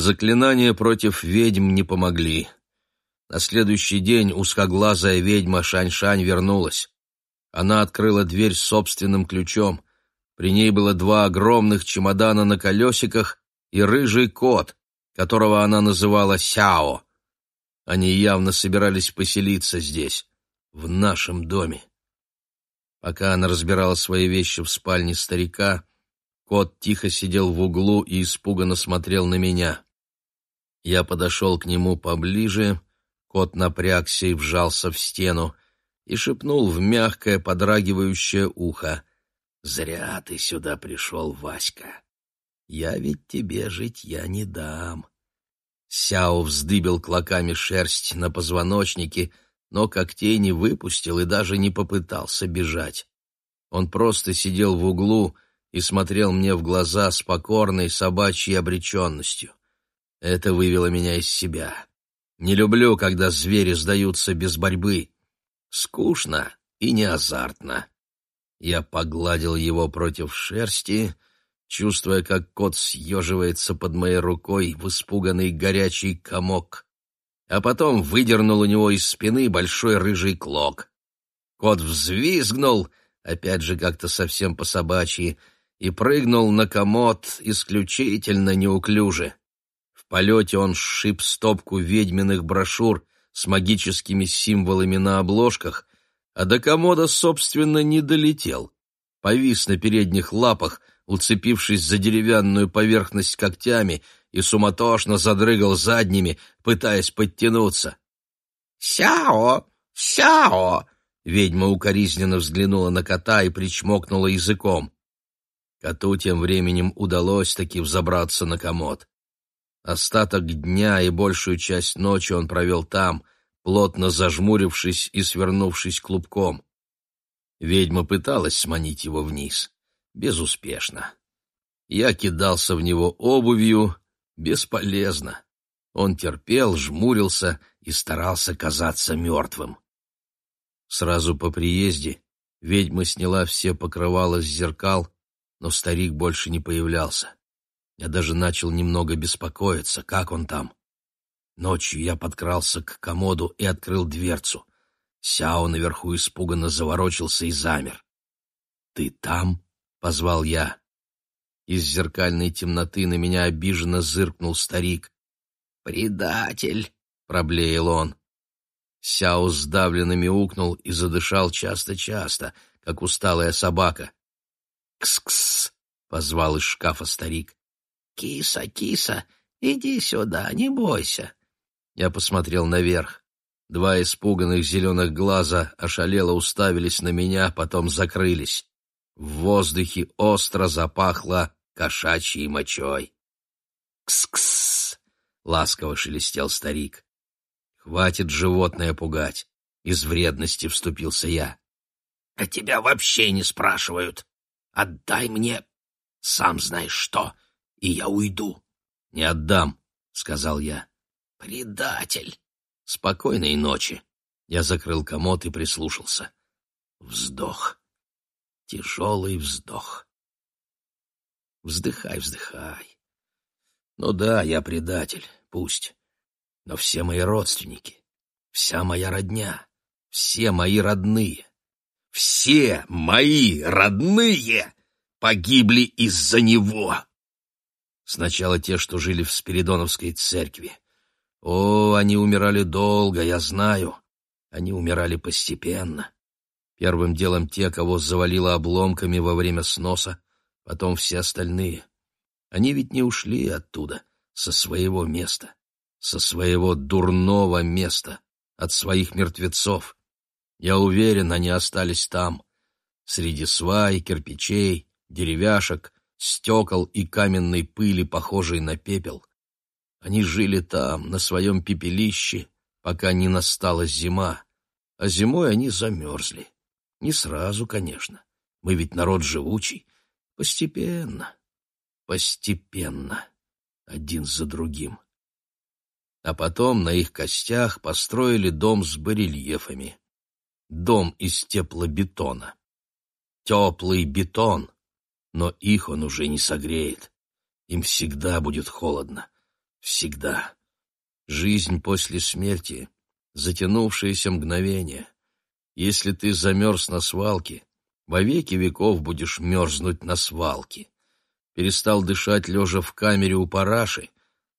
Заклинания против ведьм не помогли. На следующий день узкоглазая ведьма Шань-Шань вернулась. Она открыла дверь собственным ключом. При ней было два огромных чемодана на колесиках и рыжий кот, которого она называла Сяо. Они явно собирались поселиться здесь, в нашем доме. Пока она разбирала свои вещи в спальне старика, кот тихо сидел в углу и испуганно смотрел на меня. Я подошел к нему поближе, кот напрягся и вжался в стену и шепнул в мягкое подрагивающее ухо. «Зря ты сюда пришел, Васька. Я ведь тебе жить я не дам». Сяо вздыбил клоками шерсть на позвоночнике, но когтей не выпустил и даже не попытался бежать. Он просто сидел в углу и смотрел мне в глаза с покорной собачьей обреченностью. Это вывело меня из себя. Не люблю, когда звери сдаются без борьбы. Скучно и не азартно. Я погладил его против шерсти, чувствуя, как кот съеживается под моей рукой в испуганный горячий комок а потом выдернул у него из спины большой рыжий клок. Кот взвизгнул, опять же как-то совсем по-собачьи, и прыгнул на комод исключительно неуклюже. Полете он сшиб стопку ведьминых брошюр с магическими символами на обложках, а до комода, собственно, не долетел. Повис на передних лапах, уцепившись за деревянную поверхность когтями — и суматошно задрыгал задними, пытаясь подтянуться. «Сяо! Сяо!» Ведьма укоризненно взглянула на кота и причмокнула языком. Коту тем временем удалось таки взобраться на комод. Остаток дня и большую часть ночи он провел там, плотно зажмурившись и свернувшись клубком. Ведьма пыталась сманить его вниз. Безуспешно. Я кидался в него обувью, Бесполезно. Он терпел, жмурился и старался казаться мертвым. Сразу по приезде ведьма сняла все покрывала с зеркал, но старик больше не появлялся. Я даже начал немного беспокоиться, как он там. Ночью я подкрался к комоду и открыл дверцу. Сяо наверху испуганно заворочился и замер. «Ты там?» — позвал я. Из зеркальной темноты на меня обиженно зыркнул старик. «Предатель!» — проблеял он. Сяо сдавленно мяукнул и задышал часто-часто, как усталая собака. «Кс-кс!» — позвал из шкафа старик. «Киса, киса, иди сюда, не бойся!» Я посмотрел наверх. Два испуганных зеленых глаза ошалело уставились на меня, потом закрылись. В воздухе остро запахло кошачьей мочой. «Кс-кс!» — ласково шелестел старик. «Хватит животное пугать!» — из вредности вступился я. «А тебя вообще не спрашивают. Отдай мне, сам знаешь что, и я уйду». «Не отдам», — сказал я. «Предатель!» «Спокойной ночи!» Я закрыл комод и прислушался. Вздох. Тяжелый вздох. Вздыхай, вздыхай. Ну да, я предатель, пусть. Но все мои родственники, вся моя родня, все мои родные, все мои родные погибли из-за него. Сначала те, что жили в Спиридоновской церкви. О, они умирали долго, я знаю. Они умирали постепенно. Первым делом те, кого завалило обломками во время сноса, потом все остальные. Они ведь не ушли оттуда, со своего места, со своего дурного места, от своих мертвецов. Я уверен, они остались там, среди свай, кирпичей, деревяшек, стекол и каменной пыли, похожей на пепел. Они жили там, на своем пепелище, пока не настала зима, а зимой они замерзли. Не сразу, конечно. Мы ведь народ живучий, Постепенно, постепенно, один за другим. А потом на их костях построили дом с барельефами. Дом из теплобетона. Теплый бетон, но их он уже не согреет. Им всегда будет холодно. всегда. Жизнь после смерти — затянувшееся мгновение. Если ты замерз на свалке, во веки веков будешь мерзнуть на свалке. Перестал дышать лежа в камере у параши,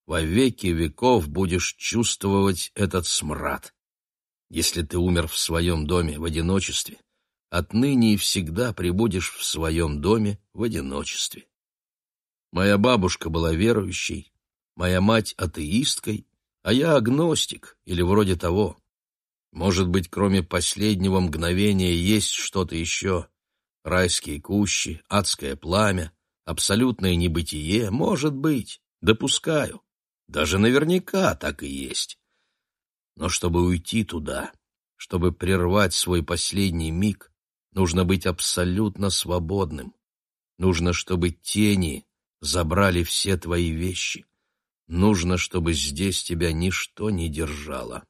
во веки веков будешь чувствовать этот смрад. Если ты умер в своем доме в одиночестве, отныне и всегда прибудешь в своем доме в одиночестве. Моя бабушка была верующей, моя мать — атеисткой, а я агностик или вроде того. Может быть, кроме последнего мгновения есть что-то еще. Райские кущи, адское пламя, абсолютное небытие, может быть, допускаю. Даже наверняка так и есть. Но чтобы уйти туда, чтобы прервать свой последний миг, нужно быть абсолютно свободным. Нужно, чтобы тени забрали все твои вещи. Нужно, чтобы здесь тебя ничто не держало.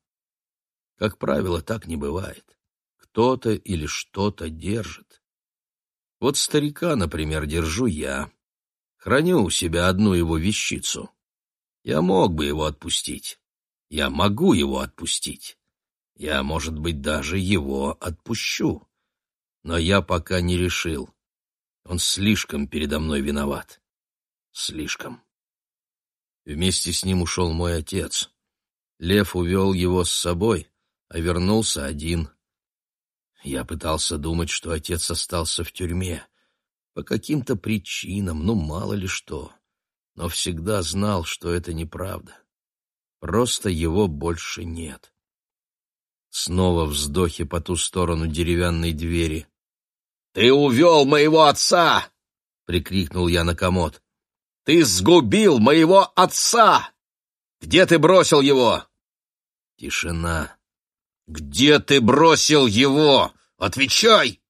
Как правило, так не бывает. Кто-то или что-то держит. Вот старика, например, держу я. Храню у себя одну его вещицу. Я мог бы его отпустить. Я могу его отпустить. Я, может быть, даже его отпущу. Но я пока не решил. Он слишком передо мной виноват. Слишком. Вместе с ним ушел мой отец. Лев увел его с собой, а вернулся один. Я пытался думать, что отец остался в тюрьме. По каким-то причинам, ну мало ли что но всегда знал, что это неправда. Просто его больше нет. Снова вздохи по ту сторону деревянной двери. «Ты увел моего отца!» — прикрикнул я на комод. «Ты сгубил моего отца! Где ты бросил его?» Тишина. «Где ты бросил его? Отвечай!»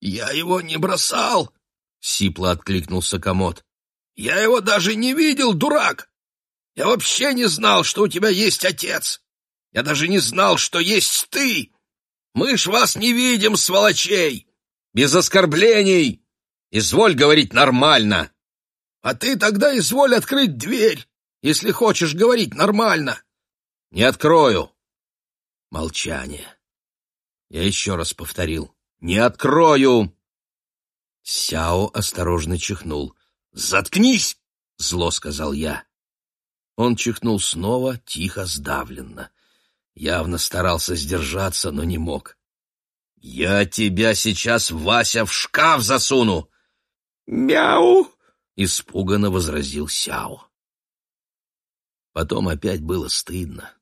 «Я его не бросал!» — сипло откликнулся комод. Я его даже не видел, дурак! Я вообще не знал, что у тебя есть отец. Я даже не знал, что есть ты. Мы ж вас не видим, сволочей! Без оскорблений! Изволь говорить нормально. А ты тогда изволь открыть дверь, если хочешь говорить нормально. Не открою. Молчание. Я еще раз повторил. Не открою. Сяо осторожно чихнул. «Заткнись!» — зло сказал я. Он чихнул снова, тихо, сдавленно. Явно старался сдержаться, но не мог. «Я тебя сейчас, Вася, в шкаф засуну!» «Мяу!» — испуганно возразил Сяо. Потом опять было стыдно.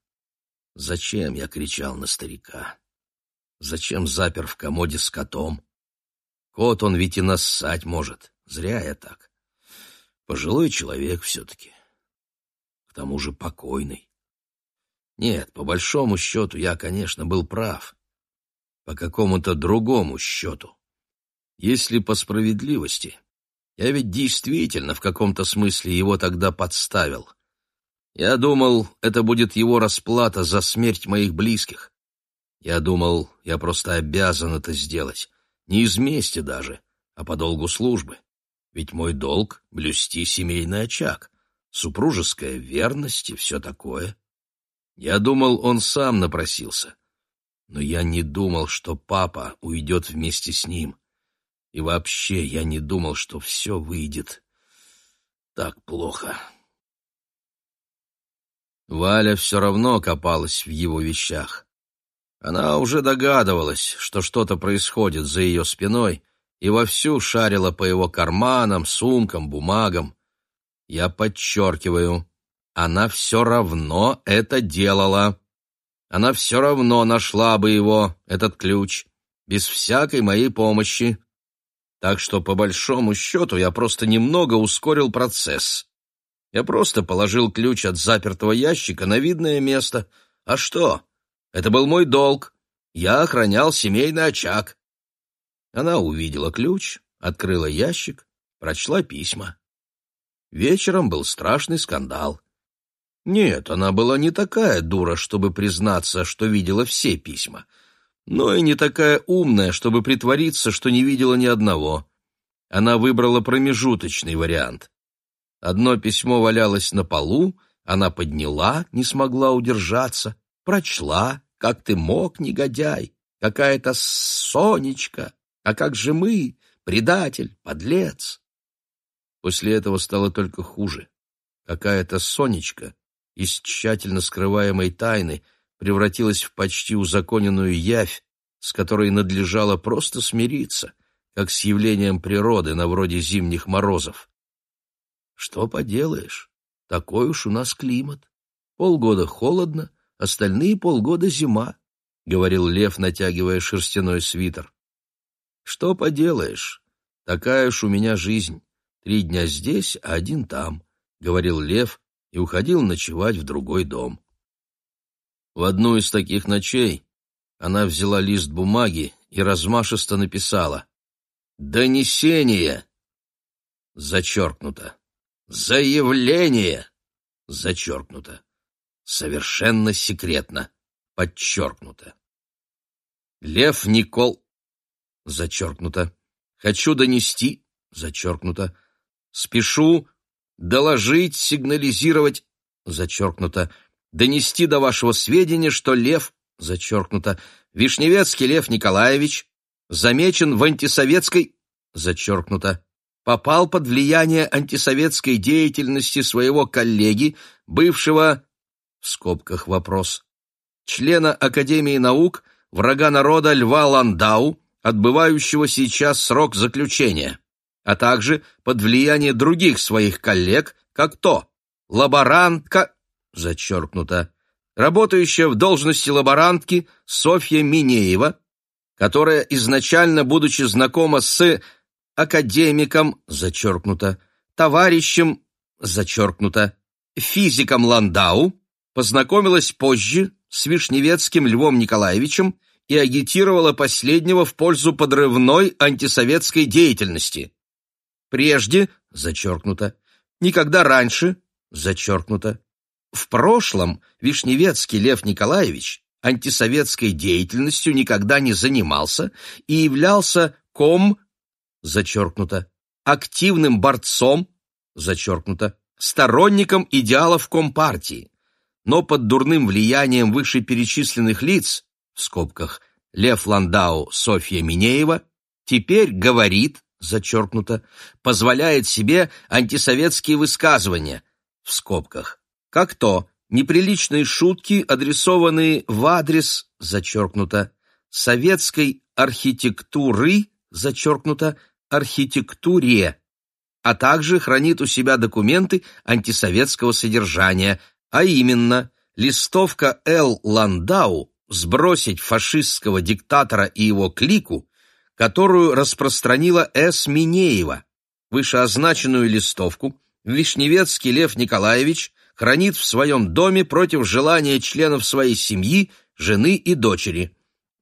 Зачем я кричал на старика? Зачем запер в комоде с котом? Кот он ведь и нассать может. Зря я так. Пожилой человек все-таки. К тому же покойный. Нет, по большому счету я, конечно, был прав. По какому-то другому счету. Если по справедливости, я ведь действительно в каком-то смысле его тогда подставил. Я думал, это будет его расплата за смерть моих близких. Я думал, я просто обязан это сделать. Не из мести даже, а по долгу службы. Ведь мой долг — блюсти семейный очаг, супружеская верность и все такое. Я думал, он сам напросился. Но я не думал, что папа уйдет вместе с ним. И вообще я не думал, что все выйдет так плохо. Валя все равно копалась в его вещах. Она уже догадывалась, что что-то происходит за ее спиной, и вовсю шарила по его карманам, сумкам, бумагам. Я подчеркиваю, она все равно это делала. Она все равно нашла бы его, этот ключ, без всякой моей помощи. Так что, по большому счету, я просто немного ускорил процесс. Я просто положил ключ от запертого ящика на видное место. А что? Это был мой долг. Я охранял семейный очаг. Она увидела ключ, открыла ящик, прочла письма. Вечером был страшный скандал. Нет, она была не такая дура, чтобы признаться, что видела все письма, но и не такая умная, чтобы притвориться, что не видела ни одного. Она выбрала промежуточный вариант. Одно письмо валялось на полу, Она подняла, не смогла удержаться, прочла, как ты мог, негодяй, какая-то Сонечка, а как же мы, предатель, подлец. После этого стало только хуже. Какая-то Сонечка из тщательно скрываемой тайны превратилась в почти узаконенную явь, с которой надлежало просто смириться, как с явлением природы на вроде зимних морозов. Что поделаешь, такой уж у нас климат. Полгода холодно, остальные полгода зима, — говорил Лев, натягивая шерстяной свитер. Что поделаешь, такая уж у меня жизнь. Три дня здесь, а один там, — говорил Лев и уходил ночевать в другой дом. В одну из таких ночей она взяла лист бумаги и размашисто написала «Донесение!» Зачеркнуто. «Заявление!» Зачеркнуто. Совершенно секретно. Подчеркнуто. Лев Никол... Зачеркнуто. Хочу донести... Зачеркнуто. Спешу доложить, сигнализировать... Зачеркнуто. Донести до вашего сведения, что Лев зачеркнуто, Вишневецкий Лев Николаевич замечен в антисоветской, зачеркнуто, попал под влияние антисоветской деятельности своего коллеги, бывшего, в скобках вопрос, члена Академии наук, врага народа Льва Ландау, отбывающего сейчас срок заключения, а также под влияние других своих коллег, как то лаборантка, зачеркнуто, работающая в должности лаборантки Софья Минеева, которая изначально, будучи знакома с академиком, зачеркнуто, товарищем, зачеркнуто, физиком Ландау, познакомилась позже с Вишневецким Львом Николаевичем и агитировала последнего в пользу подрывной антисоветской деятельности. Прежде, зачеркнуто, никогда раньше, зачеркнуто, в прошлом Вишневецкий Лев Николаевич антисоветской деятельностью никогда не занимался и являлся ком, зачеркнуто, активным борцом, зачеркнуто, сторонником идеалов Компартии, но под дурным влиянием вышеперечисленных лиц, в скобках Лев Ландау, Софья Минеева, теперь говорит, зачеркнуто, позволяет себе антисоветские высказывания, в скобках как то неприличные шутки, адресованные в адрес, зачеркнуто, советской архитектуры, зачеркнуто, архитектуре, а также хранит у себя документы антисоветского содержания, а именно листовка Л. Ландау «Сбросить фашистского диктатора и его клику», которую распространила С. Минеева. Вышеозначенную листовку Вишневецкий Лев Николаевич хранит в своем доме против желания членов своей семьи, жены и дочери.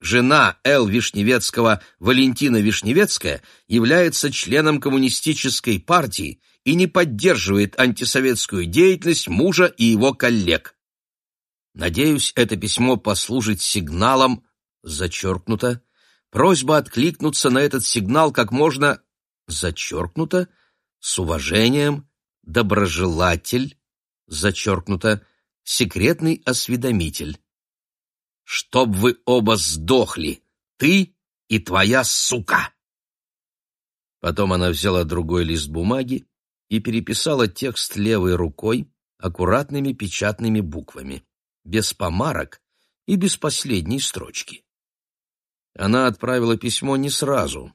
Жена Л. Вишневецкого, Валентина Вишневецкая, является членом коммунистической партии и не поддерживает антисоветскую деятельность мужа и его коллег. Надеюсь, это письмо послужит сигналом, зачеркнуто, просьба откликнуться на этот сигнал как можно, зачеркнуто, с уважением, доброжелатель, зачеркнуто, секретный осведомитель. «Чтоб вы оба сдохли, ты и твоя сука!» Потом она взяла другой лист бумаги и переписала текст левой рукой аккуратными печатными буквами, без помарок и без последней строчки. Она отправила письмо не сразу.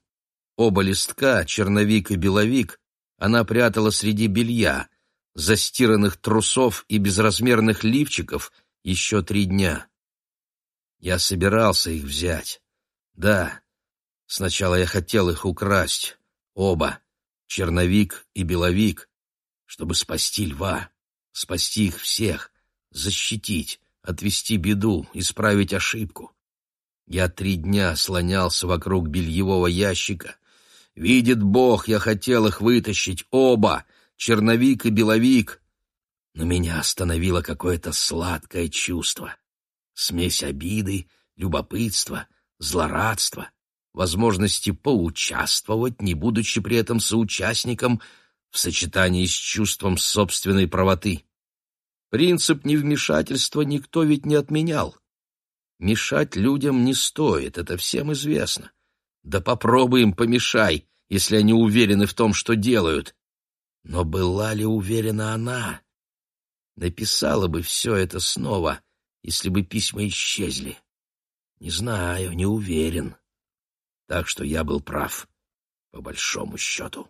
Оба листка, черновик и беловик, она прятала среди белья, застиранных трусов и безразмерных лифчиков еще три дня. Я собирался их взять. Да, сначала я хотел их украсть, оба, черновик и беловик, чтобы спасти льва, спасти их всех, защитить, отвести беду, исправить ошибку. Я три дня слонялся вокруг бельевого ящика. Видит Бог, я хотел их вытащить оба — черновик и беловик, но меня остановило какое-то сладкое чувство. Смесь обиды, любопытства, злорадства, возможности поучаствовать, не будучи при этом соучастником, в сочетании с чувством собственной правоты. Принцип невмешательства никто ведь не отменял. Мешать людям не стоит, это всем известно. Да попробуй им помешай, если они уверены в том, что делают. Но была ли уверена она? Написала бы все это снова, если бы письма исчезли. Не знаю, не уверен. Так что я был прав, по большому счету.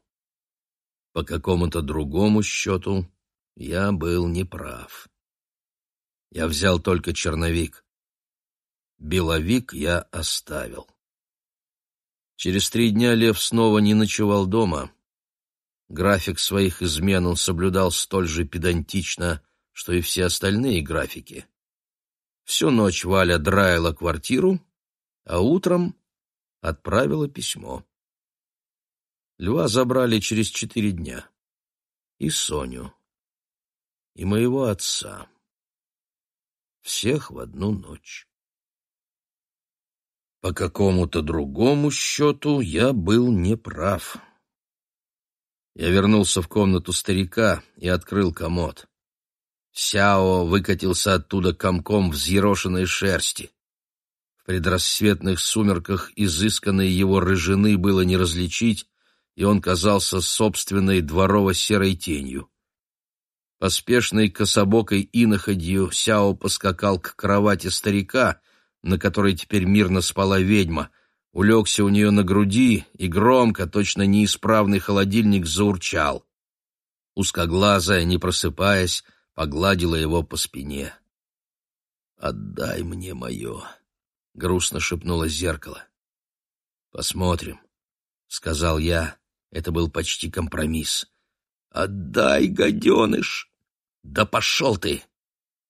По какому-то другому счету я был неправ. Я взял только черновик. Беловик я оставил. Через три дня Лев снова не ночевал дома. График своих измен он соблюдал столь же педантично, что и все остальные графики. Всю ночь Валя драила квартиру, а утром отправила письмо. Льва забрали через четыре дня. И Соню, и моего отца. Всех в одну ночь. По какому-то другому счету я был неправ. Я вернулся в комнату старика и открыл комод. Сяо выкатился оттуда комком взъерошенной шерсти. В предрассветных сумерках изысканной его рыжины было не различить, и он казался собственной дворово-серой тенью. Поспешной кособокой иноходью Сяо поскакал к кровати старика, на которой теперь мирно спала ведьма, улегся у нее на груди и громко, точно неисправный холодильник, заурчал. Узкоглазая, не просыпаясь, погладила его по спине. «Отдай мне мое», — грустно шепнуло зеркало. «Посмотрим», — сказал я. Это был почти компромисс. «Отдай, гаденыш!» «Да пошел ты!»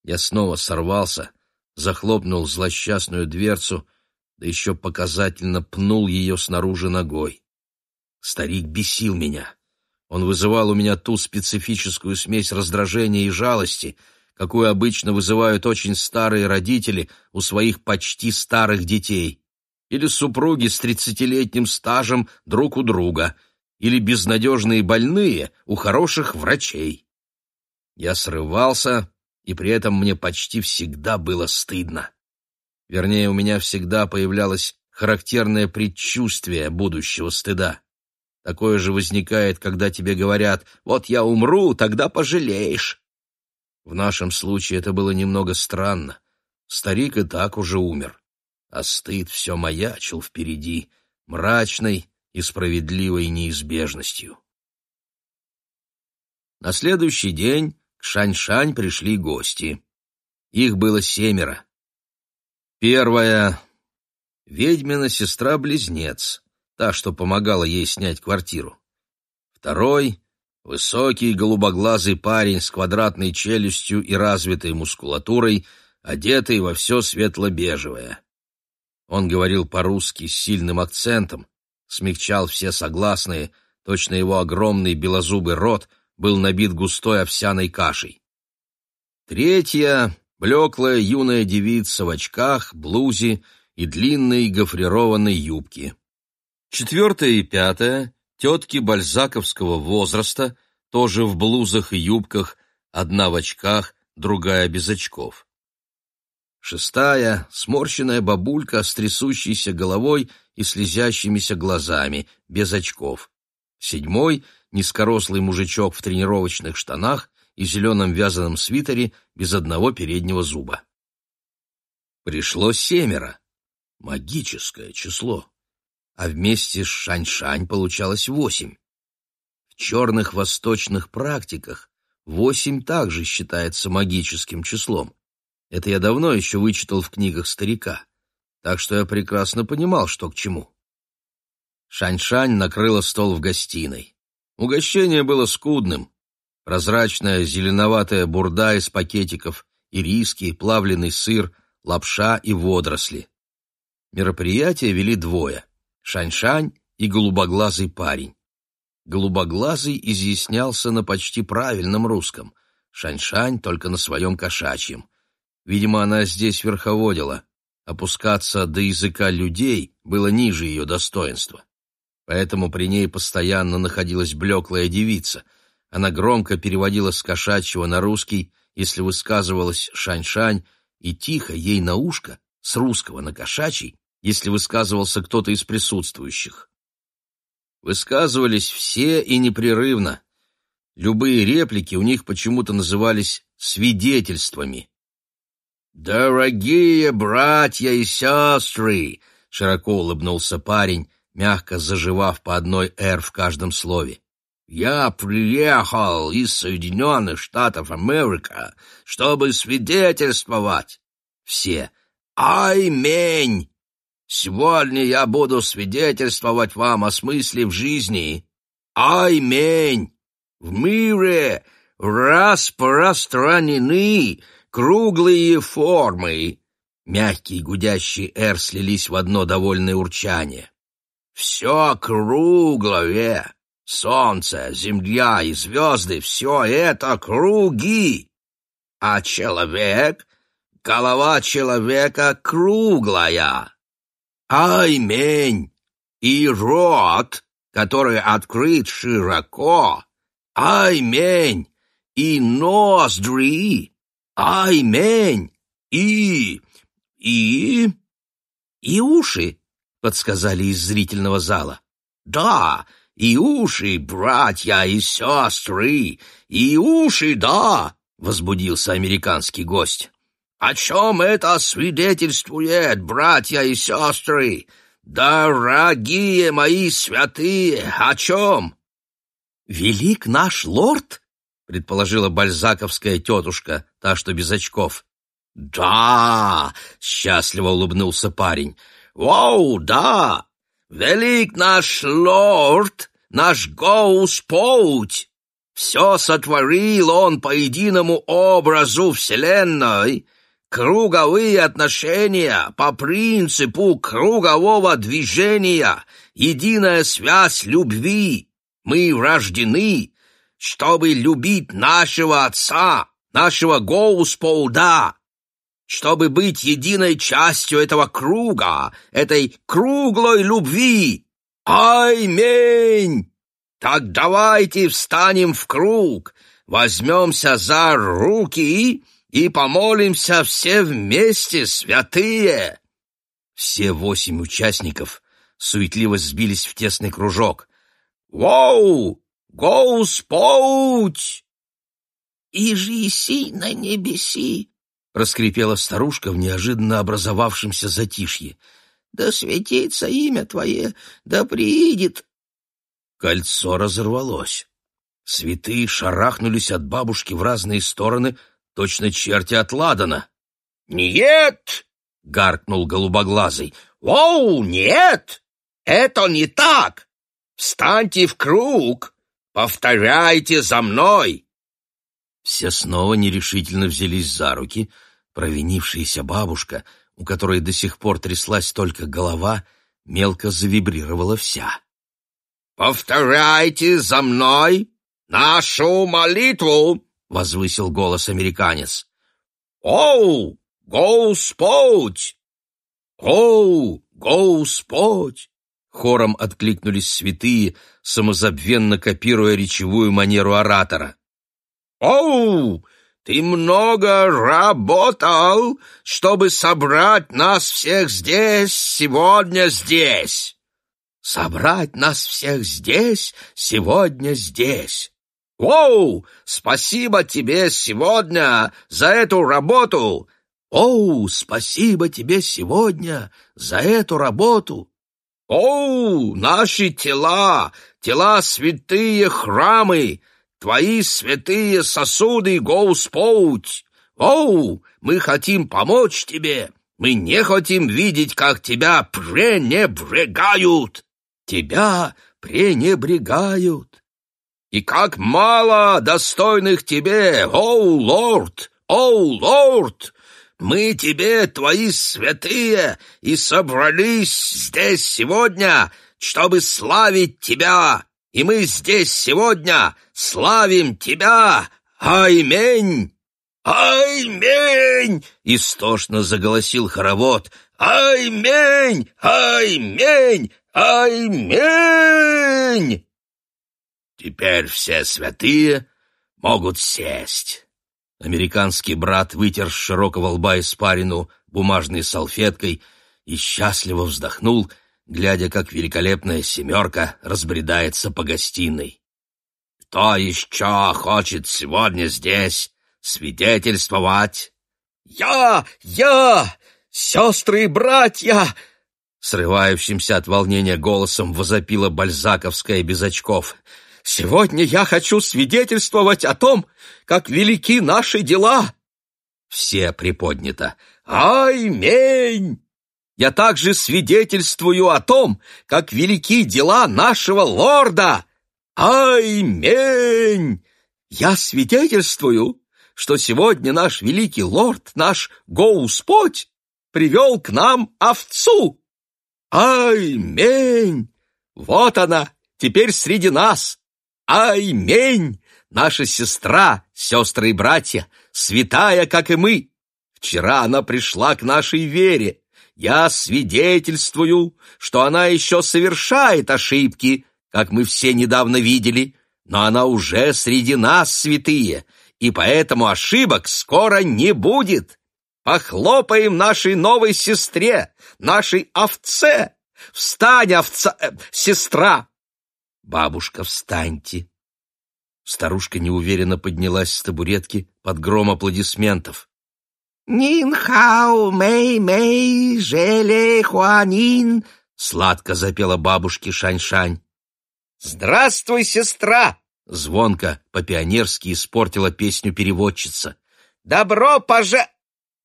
Я снова сорвался, захлопнул злосчастную дверцу, да еще показательно пнул ее снаружи ногой. Старик бесил меня. Он вызывал у меня ту специфическую смесь раздражения и жалости, какую обычно вызывают очень старые родители у своих почти старых детей, или супруги с тридцатилетним стажем друг у друга, или безнадежные больные у хороших врачей. Я срывался, и при этом мне почти всегда было стыдно. Вернее, у меня всегда появлялось характерное предчувствие будущего стыда. Такое же возникает, когда тебе говорят «Вот я умру, тогда пожалеешь». В нашем случае это было немного странно. Старик и так уже умер, а стыд все маячил впереди, мрачной и справедливой неизбежностью. На следующий день к Шань-Шань пришли гости. Их было семеро. Первая — ведьмина сестра-близнец, та, что помогала ей снять квартиру. Второй — высокий голубоглазый парень с квадратной челюстью и развитой мускулатурой, одетый во все светло-бежевое. Он говорил по-русски с сильным акцентом, смягчал все согласные, точно его огромный белозубый рот был набит густой овсяной кашей. Третья — блеклая юная девица в очках, блузе и длинной гофрированной юбке. Четвертое и пятое — тетки бальзаковского возраста, тоже в блузах и юбках, одна в очках, другая без очков. Шестая — сморщенная бабулька с трясущейся головой и слезящимися глазами, без очков. Седьмой — низкорослый мужичок в тренировочных штанах и зеленом вязаном свитере без одного переднего зуба. Пришло семеро. Магическое число а вместе с Шань-Шань получалось восемь. В черных восточных практиках восемь также считается магическим числом. Это я давно еще вычитал в книгах старика, так что я прекрасно понимал, что к чему. Шань-Шань накрыла стол в гостиной. Угощение было скудным. Прозрачная зеленоватая бурда из пакетиков, ириски, плавленый сыр, лапша и водоросли. Мероприятие вели двое. Шань-Шань и голубоглазый парень. Голубоглазый изъяснялся на почти правильном русском, Шань-Шань только на своем кошачьем. Видимо, она здесь верховодила. Опускаться до языка людей было ниже ее достоинства. Поэтому при ней постоянно находилась блеклая девица. Она громко переводила с кошачьего на русский если высказывалась Шань-Шань, и тихо ей на ушко, с русского на кошачий, если высказывался кто-то из присутствующих. Высказывались все и непрерывно. Любые реплики у них почему-то назывались свидетельствами. «Дорогие братья и сестры!» — широко улыбнулся парень, мягко заживав по одной «р» в каждом слове. «Я приехал из Соединенных Штатов Америки, чтобы свидетельствовать». Все «Аймень!» Сегодня я буду свидетельствовать вам о смысле в жизни. Аймень! В мире распространены круглые формы. Мягкий гудящий «р» слились в одно довольное урчание. Все круглое. Солнце, земля и звезды — все это круги. А человек, голова человека круглая. Аймень! И рот, который открыт широко. Аймень! И ноздри. Аймень! И... и... и уши, подсказали из зрительного зала. Да, и уши, братья и сестры, и уши, да, возбудился американский гость. О чем это свидетельствует, братья и сестры? Дорогие мои святые, о чем? Велик наш лорд? предположила бальзаковская тетушка, та, что без очков. «Да!» — счастливо улыбнулся парень. «Воу, да! Велик наш лорд, наш Господь! Все сотворил он по единому образу Вселенной, Круговые отношения по принципу кругового движения, единая связь любви. Мы рождены, чтобы любить нашего Отца, нашего Господа, чтобы быть единой частью этого круга, этой круглой любви. Аминь! Так давайте встанем в круг, возьмемся за руки и помолимся все вместе, святые!» Все восемь участников суетливо сбились в тесный кружок. «Воу! Господь!» «И жиси на небеси!» — раскрепела старушка в неожиданно образовавшемся затишье. «Да светится имя Твое, да приидет!» Кольцо разорвалось. Святые шарахнулись от бабушки в разные стороны, точно черти от ладана. «Нет!» — гаркнул голубоглазый. «Оу, нет! Это не так! Встаньте в круг! Повторяйте за мной!» Все снова нерешительно взялись за руки. Провинившаяся бабушка, у которой до сих пор тряслась только голова, мелко завибрировала вся. «Повторяйте за мной нашу молитву!» — возвысил голос американец. «Оу, Господь! Оу, Господь!» Хором откликнулись святые, самозабвенно копируя речевую манеру оратора. «Оу, ты много работал, чтобы собрать нас всех здесь, сегодня здесь!» «Собрать нас всех здесь, сегодня здесь!» «Оу, спасибо тебе сегодня за эту работу!» «Оу, спасибо тебе сегодня за эту работу!» «Оу, наши тела, тела святые храмы, твои святые сосуды, Господь! Оу, мы хотим помочь тебе, мы не хотим видеть, как тебя пренебрегают!» «Тебя пренебрегают!» И как мало достойных тебе, оу, лорд, оу, лорд! Мы тебе, твои святые, и собрались здесь сегодня, чтобы славить тебя, и мы здесь сегодня славим тебя. Аймень! Аймень! Истошно заголосил хоровод. Аймень! Аймень! Аймень! Теперь все святые могут сесть. Американский брат вытер с широкого лба испарину бумажной салфеткой и счастливо вздохнул, глядя, как великолепная семерка разбредается по гостиной. «Кто еще хочет сегодня здесь свидетельствовать?» «Я! Я! Сестры и братья!» Срывающимся от волнения голосом возопила Бальзаковская без очков. «Сегодня я хочу свидетельствовать о том, как велики наши дела!» Все приподнято. «Ай-мень!» Я также свидетельствую о том, как велики дела нашего лорда. Ай-мень! Я свидетельствую, что сегодня наш великий лорд, наш Гоуспоть, привел к нам овцу. Ай-мень! Вот она, теперь среди нас. Ай-мень! Наша сестра, сестры и братья, святая, как и мы. Вчера она пришла к нашей вере. Я свидетельствую, что она еще совершает ошибки, как мы все недавно видели, но она уже среди нас, святые, и поэтому ошибок скоро не будет. Похлопаем нашей новой сестре, нашей овце. Встань, овца, э, сестра. Бабушка, встаньте. Старушка неуверенно поднялась с табуретки под гром аплодисментов. «Нинхау, мэй-мэй, желе, хуанин!» — сладко запела бабушке Шань-Шань. «Здравствуй, сестра!» — звонко, по-пионерски испортила песню переводчица. «Добро поже...»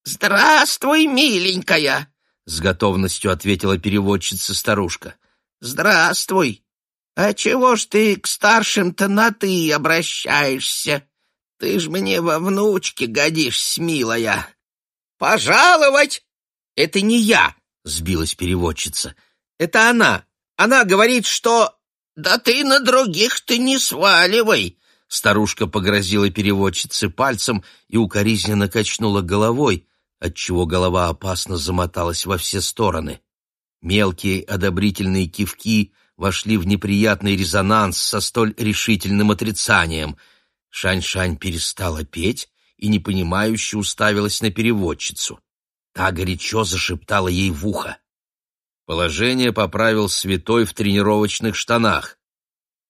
«Здравствуй, миленькая!» — с готовностью ответила переводчица-старушка. «Здравствуй! А чего ж ты к старшим-то на «ты» обращаешься? Ты ж мне во внучке годишься, милая!» «Пожаловать!» «Это не я!» — сбилась переводчица. «Это она! Она говорит, что...» «Да ты на других ты не сваливай!» Старушка погрозила переводчице пальцем и укоризненно качнула головой, отчего голова опасно замоталась во все стороны. Мелкие одобрительные кивки вошли в неприятный резонанс со столь решительным отрицанием. Шань-Шань перестала петь и непонимающе уставилась на переводчицу. Та горячо зашептала ей в ухо. Положение поправил святой в тренировочных штанах.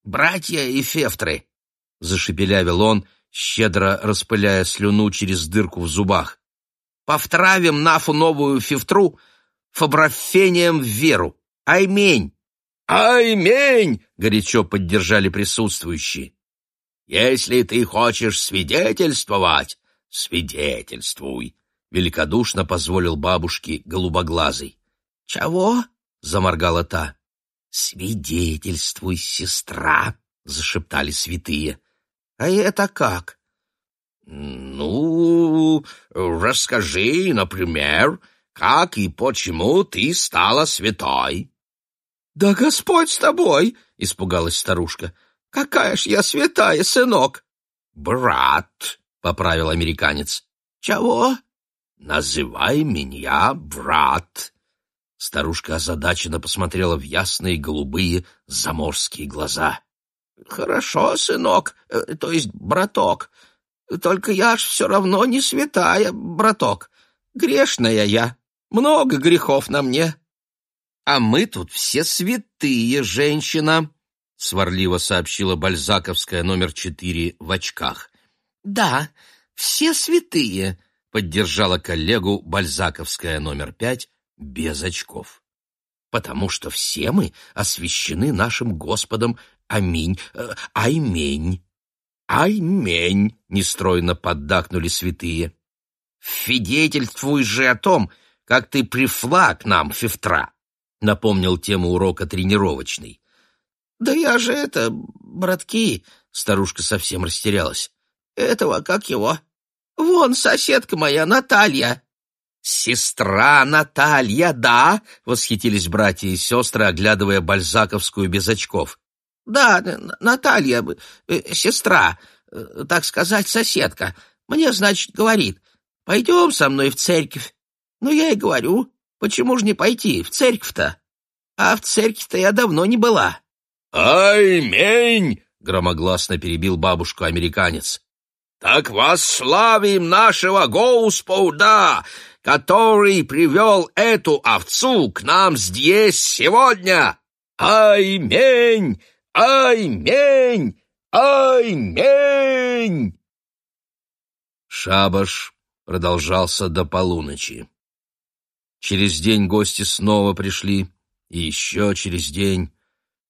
«Братья и фефтры!» — зашепелявил он, щедро распыляя слюну через дырку в зубах повтравим нафу новую фифтру фабрафением в веру. Аймень! Аймень! горячо поддержали присутствующие. Если ты хочешь свидетельствовать, свидетельствуй, великодушно позволил бабушке голубоглазый. Чего? заморгала та. Свидетельствуй, сестра, зашептали святые. А это как? «Ну, расскажи, например, как и почему ты стала святой?» «Да Господь с тобой!» — испугалась старушка. «Какая ж я святая, сынок!» «Брат!» — поправил американец. «Чего?» «Называй меня брат!» Старушка озадаченно посмотрела в ясные голубые заморские глаза. «Хорошо, сынок, э, то есть браток. Только я ж все равно не святая, браток. Грешная я. Много грехов на мне. А мы тут все святые, женщина, — сварливо сообщила Бальзаковская номер четыре в очках. Да, все святые, — поддержала коллегу Бальзаковская номер пять без очков. Потому что все мы освящены нашим Господом. Аминь. Э, аймень. «Аймень!» — нестройно поддакнули святые. «Свидетельствуй же о том, как ты пришла к нам, фифтра!» — напомнил тему урока тренировочный. «Да я же это, братки!» — старушка совсем растерялась. «Этого, как его? Вон соседка моя, Наталья!» «Сестра Наталья, да!» — восхитились братья и сестры, оглядывая бальзаковскую без очков. Да, Наталья, э, сестра, э, так сказать, соседка, мне, значит, говорит, пойдем со мной в церковь. Ну, я и говорю, почему же не пойти в церковь-то? А в церковь-то я давно не была. «Ай-мень!» — громогласно перебил бабушку американец. Так восславим нашего Господа, который привел эту овцу к нам здесь сегодня! Аймень! Аймень! Аймень!» Шабаш продолжался до полуночи. Через день гости снова пришли, и еще через день.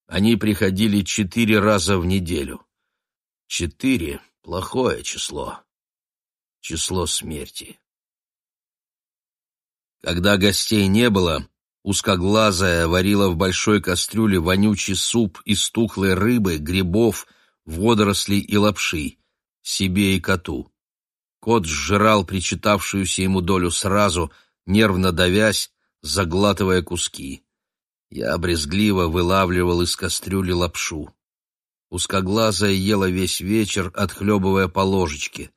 Они приходили четыре раза в неделю. Четыре — плохое число. Число смерти. Когда гостей не было, узкоглазая варила в большой кастрюле вонючий суп из тухлой рыбы, грибов, водорослей и лапши, себе и коту. Кот сжирал причитавшуюся ему долю сразу, нервно давясь, заглатывая куски. Я брезгливо вылавливал из кастрюли лапшу. Узкоглазая ела весь вечер, отхлебывая по ложечке.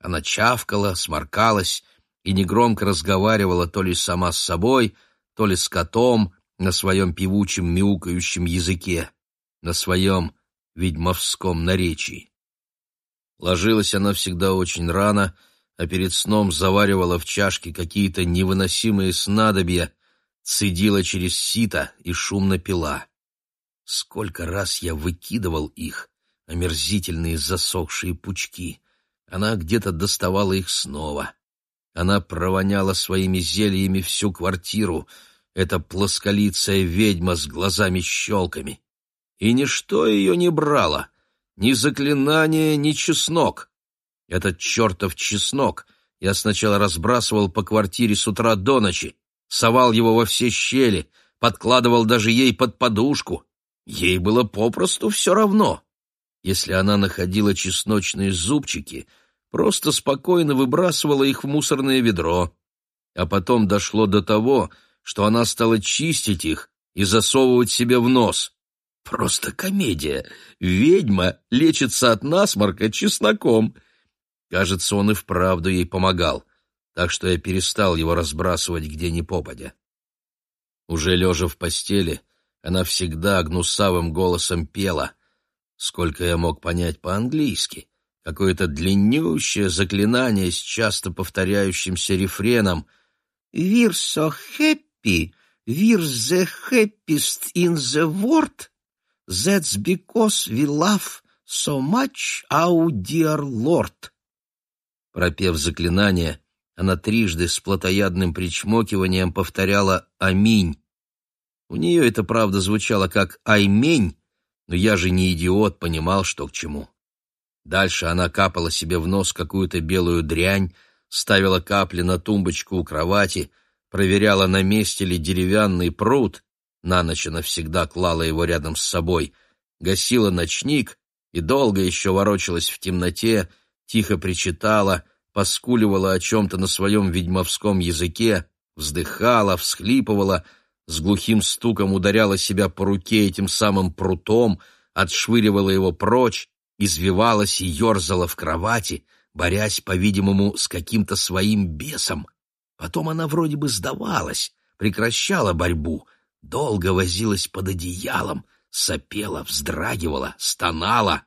Она чавкала, сморкалась и негромко разговаривала то ли сама с собой, то ли с котом на своем певучем мяукающем языке, на своем ведьмовском наречии. Ложилась она всегда очень рано, а перед сном заваривала в чашке какие-то невыносимые снадобья, цедила через сито и шумно пила. Сколько раз я выкидывал их, омерзительные засохшие пучки. Она где-то доставала их снова. Она провоняла своими зельями всю квартиру, эта плосколицая ведьма с глазами-щелками и ничто ее не брало, ни заклинание, ни чеснок. Этот чертов чеснок я сначала разбрасывал по квартире с утра до ночи, совал его во все щели, подкладывал даже ей под подушку. Ей было попросту все равно. Если она находила чесночные зубчики, просто спокойно выбрасывала их в мусорное ведро. А потом дошло до того, что она стала чистить их и засовывать себе в нос. Просто комедия. Ведьма лечится от насморка чесноком. Кажется, он и вправду ей помогал, так что я перестал его разбрасывать где ни попадя. Уже лежа в постели, она всегда гнусавым голосом пела, сколько я мог понять по-английски, какое-то длиннющее заклинание с часто повторяющимся рефреном «We're so happy, we're the happiest in the world». That's because we love so much our dear Lord. Пропев заклинание, она трижды с плотоядным причмокиванием повторяла «Аминь». У нее это, правда, звучало как «Аймень», но я же не идиот, понимал, что к чему. Дальше она капала себе в нос какую-то белую дрянь, ставила капли на тумбочку у кровати, проверяла, на месте ли деревянный пруд, на ночь она всегда клала его рядом с собой, гасила ночник и долго еще ворочалась в темноте, тихо причитала, поскуливала о чем-то на своем ведьмовском языке, вздыхала, всхлипывала, с глухим стуком ударяла себя по руке этим самым прутом, отшвыривала его прочь, извивалась и ерзала в кровати, борясь, по-видимому, с каким-то своим бесом. Потом она вроде бы сдавалась, прекращала борьбу — долго возилась под одеялом, сопела, вздрагивала, стонала.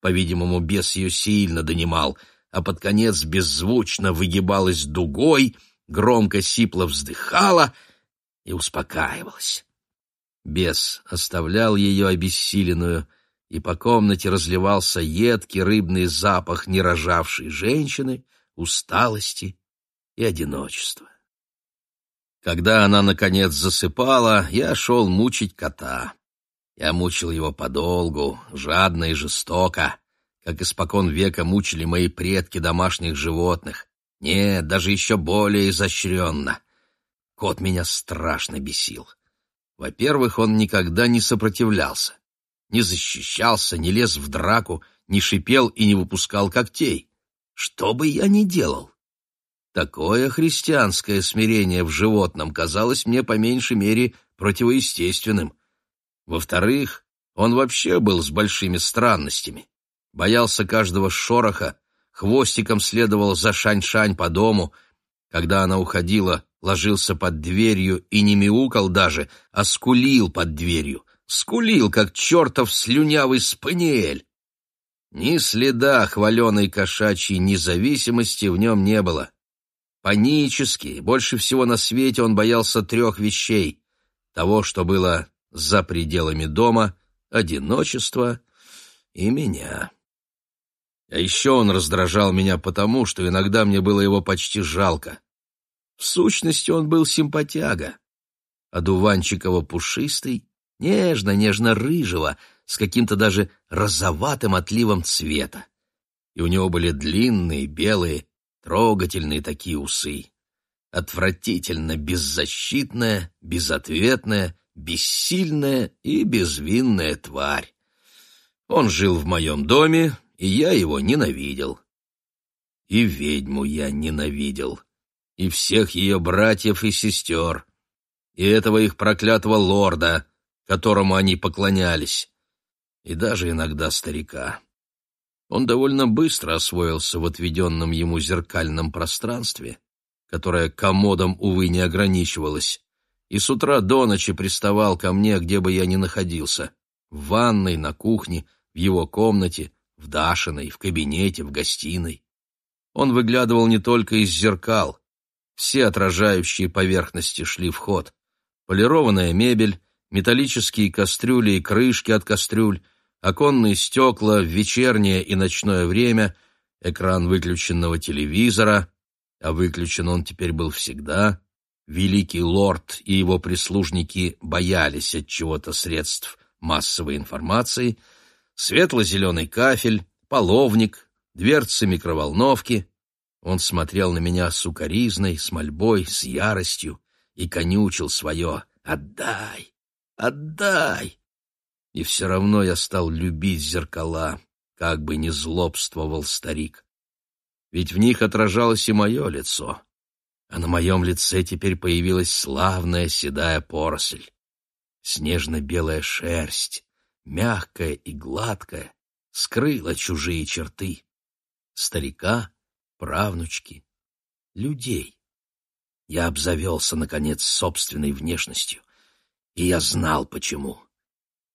По-видимому, бес ее сильно донимал, а под конец беззвучно выгибалась дугой, громко сипло вздыхала и успокаивалась. Бес оставлял ее обессиленную, и по комнате разливался едкий рыбный запах нерожавшей женщины, усталости и одиночества. Когда она, наконец, засыпала, я шел мучить кота. Я мучил его подолгу, жадно и жестоко, как испокон века мучили мои предки домашних животных. Нет, даже еще более изощренно. Кот меня страшно бесил. Во-первых, он никогда не сопротивлялся, не защищался, не лез в драку, не шипел и не выпускал когтей. Что бы я ни делал, Такое христианское смирение в животном казалось мне по меньшей мере противоестественным. Во-вторых, он вообще был с большими странностями. Боялся каждого шороха, хвостиком следовал за Шань-Шань по дому. Когда она уходила, ложился под дверью и не мяукал даже, а скулил под дверью. Скулил, как чертов слюнявый спаниель. Ни следа хваленой кошачьей независимости в нем не было. Панически, больше всего на свете он боялся трех вещей. Того, что было за пределами дома, одиночества и меня. А еще он раздражал меня потому, что иногда мне было его почти жалко. В сущности, он был симпатяга. Одуванчиково-пушистый, нежно-нежно-рыжего, с каким-то даже розоватым отливом цвета. И у него были длинные, белые, трогательные такие усы. Отвратительно беззащитная, безответная, бессильная и безвинная тварь. Он жил в моем доме, и я его ненавидел. И ведьму я ненавидел, и всех ее братьев и сестер, и этого их проклятого лорда, которому они поклонялись, и даже иногда старика. Он довольно быстро освоился в отведенном ему зеркальном пространстве, которое комодом, увы, не ограничивалось, и с утра до ночи приставал ко мне, где бы я ни находился, в ванной, на кухне, в его комнате, в Дашиной, в кабинете, в гостиной. Он выглядывал не только из зеркал. Все отражающие поверхности шли в ход. Полированная мебель, металлические кастрюли и крышки от кастрюль, оконные стекла в вечернее и ночное время, экран выключенного телевизора, а выключен он теперь был всегда. Великий лорд и его прислужники боялись от чего-то средств массовой информации — светло-зеленый кафель, половник, дверцы микроволновки. Он смотрел на меня с укоризной, с мольбой, с яростью и конючил свое «Отдай! Отдай!» И все равно я стал любить зеркала, как бы ни злобствовал старик. Ведь в них отражалось и мое лицо, а на моем лице теперь появилась славная седая поросль, снежно-белая шерсть, мягкая и гладкая, скрыла чужие черты. Старика, правнучки, людей. Я обзавелся, наконец, собственной внешностью, и я знал, почему.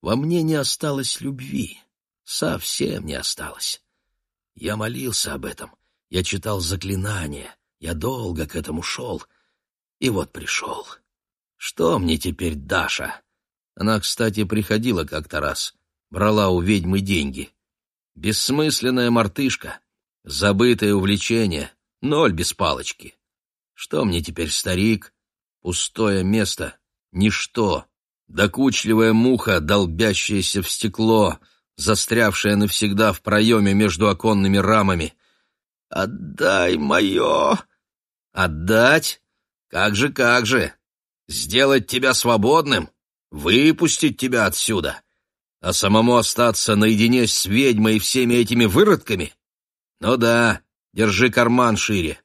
Во мне не осталось любви, совсем не осталось. Я молился об этом, я читал заклинания, я долго к этому шел, и вот пришел. Что мне теперь, Даша? Она, кстати, приходила как-то раз, брала у ведьмы деньги. Бессмысленная мартышка, забытое увлечение, ноль без палочки. Что мне теперь, старик? Пустое место, ничто, докучливая муха, долбящаяся в стекло, застрявшая навсегда в проеме между оконными рамами. «Отдай мое!» «Отдать? Как же, как же! Сделать тебя свободным? Выпустить тебя отсюда, а самому остаться наедине с ведьмой и всеми этими выродками? Ну да, держи карман шире.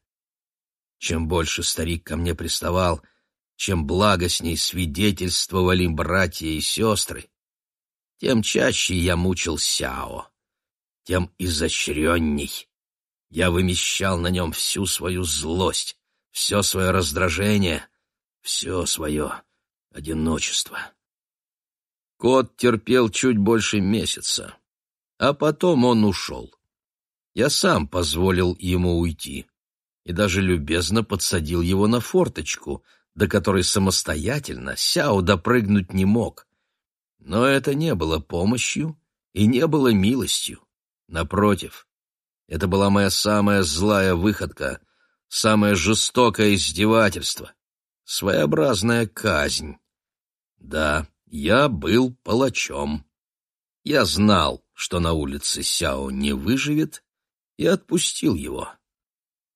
Чем больше старик ко мне приставал, чем благостней свидетельствовали братья и сестры, тем чаще я мучил Сяо, тем изощренней. Я вымещал на нем всю свою злость, все свое раздражение, все свое одиночество. Кот терпел чуть больше месяца, а потом он ушел. Я сам позволил ему уйти и даже любезно подсадил его на форточку, до которой самостоятельно Сяо допрыгнуть не мог. Но это не было помощью и не было милостью. Напротив, это была моя самая злая выходка, самое жестокое издевательство, своеобразная казнь. Да, я был палачом. Я знал, что на улице Сяо не выживет, и отпустил его.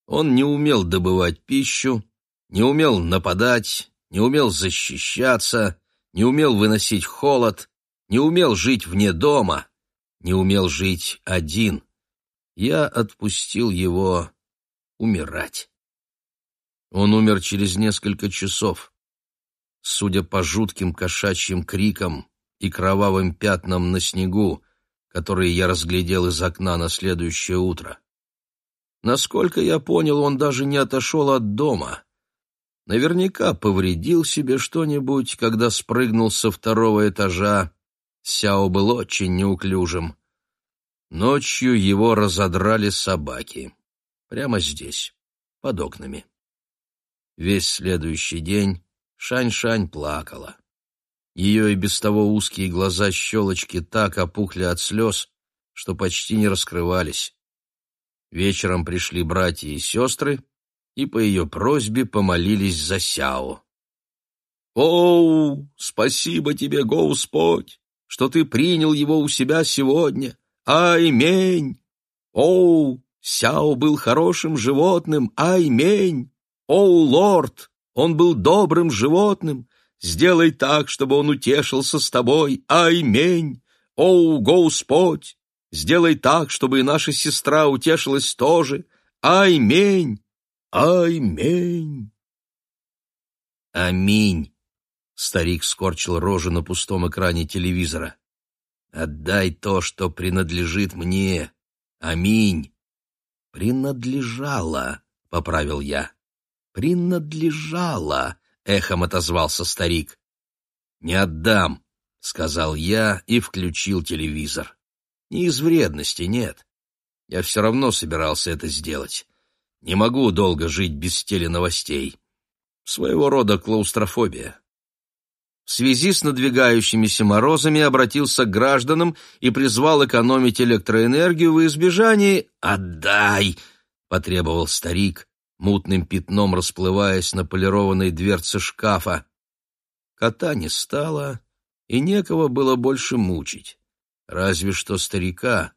Он не умел добывать пищу, не умел нападать, не умел защищаться, не умел выносить холод, не умел жить вне дома, не умел жить один. Я отпустил его умирать. Он умер через несколько часов судя по жутким кошачьим крикам и кровавым пятнам на снегу, которые я разглядел из окна на следующее утро. Насколько я понял, он даже не отошел от дома. Наверняка повредил себе что-нибудь, когда спрыгнул со второго этажа. Сяо был очень неуклюжим. Ночью его разодрали собаки. Прямо здесь, под окнами. Весь следующий день Шань-Шань плакала. Ее и без того узкие глаза-щелочки так опухли от слез, что почти не раскрывались. Вечером пришли братья и сестры и по ее просьбе помолились за Сяо. «Оу, спасибо тебе, Господь, что ты принял его у себя сегодня! Аймень! Оу, Сяо был хорошим животным! Аймень! Оу, лорд, он был добрым животным! Сделай так, чтобы он утешился с тобой! Аймень! Оу, Господь! Сделай так, чтобы и наша сестра утешилась тоже! Аймень! Аймень!» «Аминь!» — старик скорчил рожу на пустом экране телевизора. «Отдай то, что принадлежит мне! Аминь!» «Принадлежало!» — поправил я. «Принадлежало!» — эхом отозвался старик. «Не отдам!» — сказал я и включил телевизор. «Не из вредности, нет. Я все равно собирался это сделать. Не могу долго жить без теленовостей. Своего рода клаустрофобия. В связи с надвигающимися морозами обратился к гражданам и призвал экономить электроэнергию в избежании «Отдай!» — потребовал старик, мутным пятном расплываясь на полированной дверце шкафа. Кота не стало, и некого было больше мучить. Разве что старика,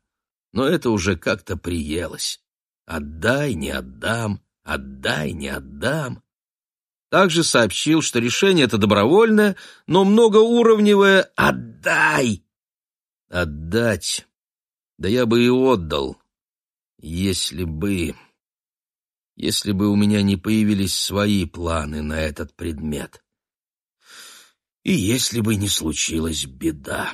но это уже как-то приелось. Отдай, не отдам, отдай, не отдам. Также сообщил, что решение это добровольное, но многоуровневое «отдай». Отдать. Да я бы и отдал, если бы... Если бы у меня не появились свои планы на этот предмет. И если бы не случилась беда.